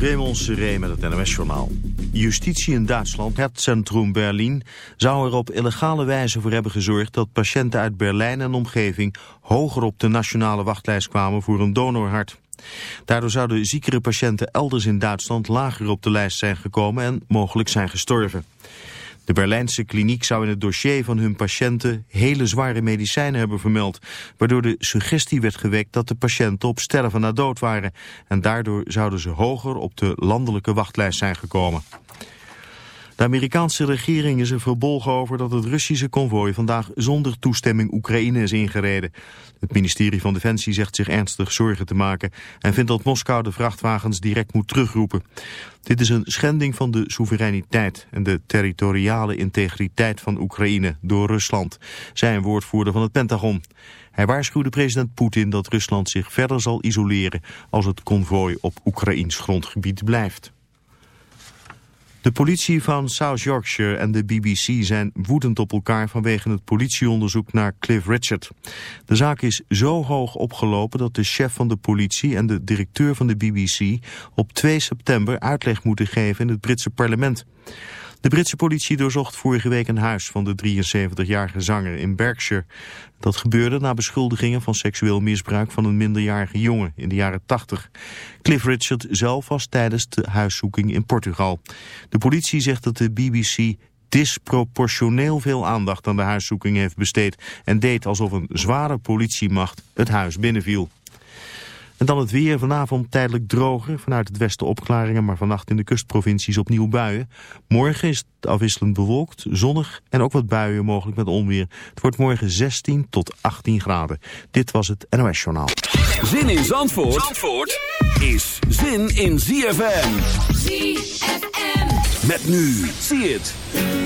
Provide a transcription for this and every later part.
Raymond Seré met het NOS-journaal. Justitie in Duitsland, het centrum Berlin, zou er op illegale wijze voor hebben gezorgd dat patiënten uit Berlijn en omgeving hoger op de nationale wachtlijst kwamen voor een donorhart. Daardoor zouden ziekere patiënten elders in Duitsland lager op de lijst zijn gekomen en mogelijk zijn gestorven. De Berlijnse kliniek zou in het dossier van hun patiënten hele zware medicijnen hebben vermeld, waardoor de suggestie werd gewekt dat de patiënten op sterven na dood waren. En daardoor zouden ze hoger op de landelijke wachtlijst zijn gekomen. De Amerikaanse regering is er verbolgen over dat het Russische konvooi vandaag zonder toestemming Oekraïne is ingereden. Het ministerie van Defensie zegt zich ernstig zorgen te maken en vindt dat Moskou de vrachtwagens direct moet terugroepen. Dit is een schending van de soevereiniteit en de territoriale integriteit van Oekraïne door Rusland, zei een woordvoerder van het Pentagon. Hij waarschuwde president Poetin dat Rusland zich verder zal isoleren als het konvooi op Oekraïns grondgebied blijft. De politie van South Yorkshire en de BBC zijn woedend op elkaar vanwege het politieonderzoek naar Cliff Richard. De zaak is zo hoog opgelopen dat de chef van de politie en de directeur van de BBC op 2 september uitleg moeten geven in het Britse parlement. De Britse politie doorzocht vorige week een huis van de 73-jarige zanger in Berkshire. Dat gebeurde na beschuldigingen van seksueel misbruik van een minderjarige jongen in de jaren 80. Cliff Richard zelf was tijdens de huiszoeking in Portugal. De politie zegt dat de BBC disproportioneel veel aandacht aan de huiszoeking heeft besteed... en deed alsof een zware politiemacht het huis binnenviel. En dan het weer. Vanavond tijdelijk droger. Vanuit het westen opklaringen, maar vannacht in de kustprovincies opnieuw buien. Morgen is het afwisselend bewolkt, zonnig en ook wat buien mogelijk met onweer. Het wordt morgen 16 tot 18 graden. Dit was het NOS Journaal. Zin in Zandvoort, Zandvoort is zin in ZFM. ZFM. Met nu. Zie het.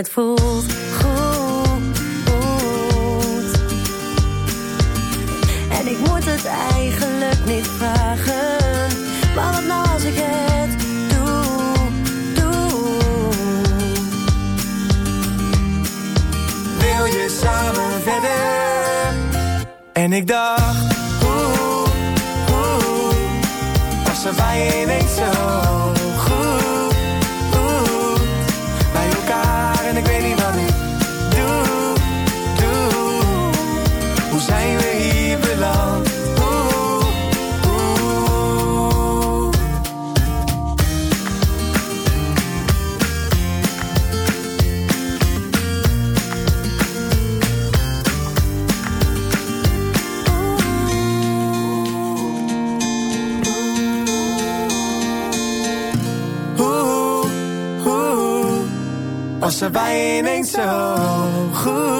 Het voelt goed. En ik moet het eigenlijk niet vragen. Maar wat nou als ik het doe, doe. Wil je samen verder? En ik dacht, oeh, was er bij je zo er ineens zo goed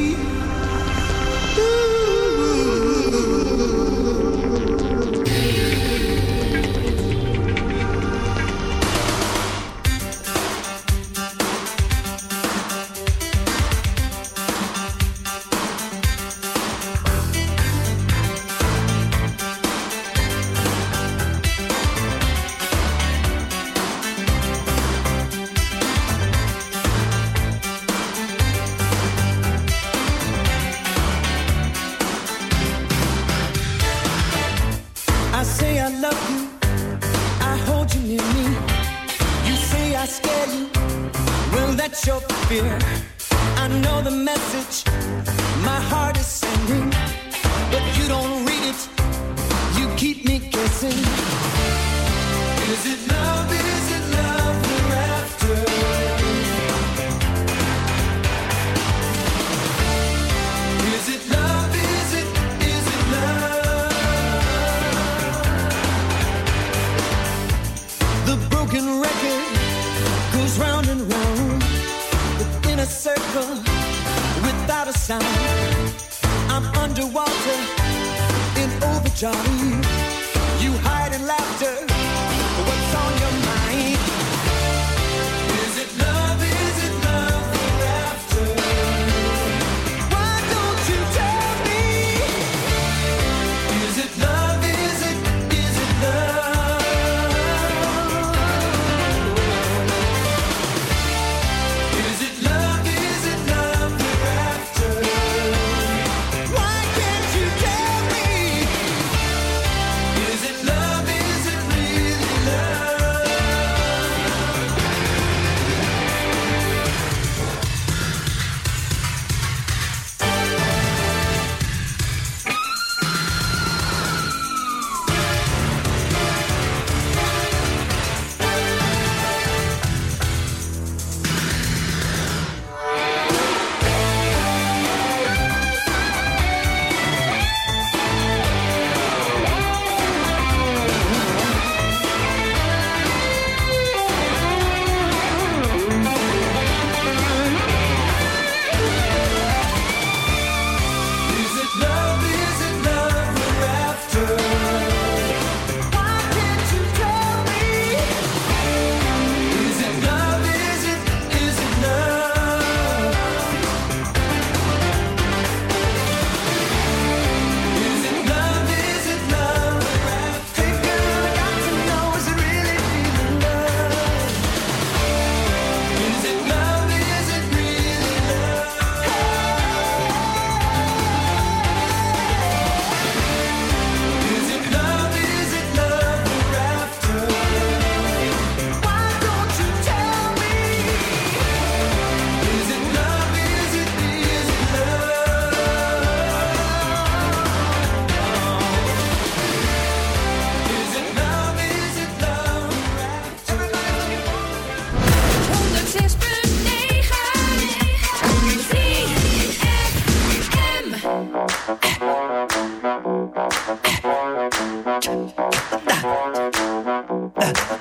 Oh.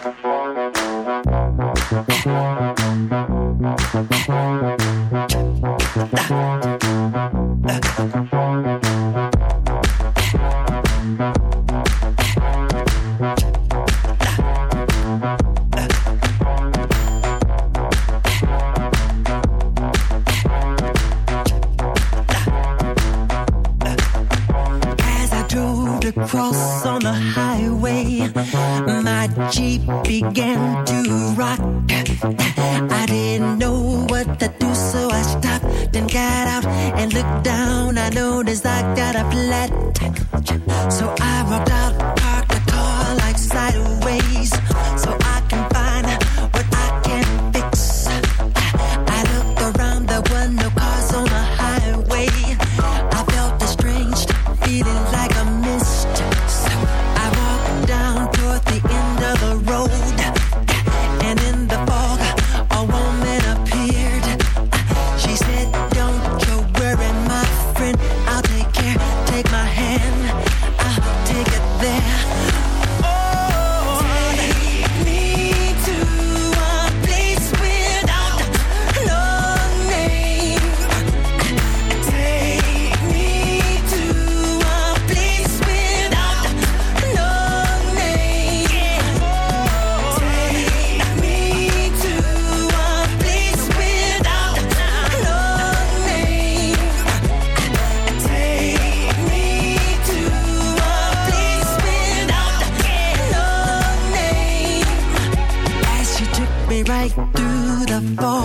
beautiful.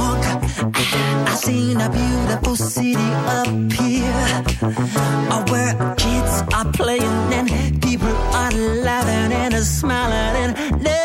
I seen a beautiful city up here, where kids are playing and people are laughing and smiling and.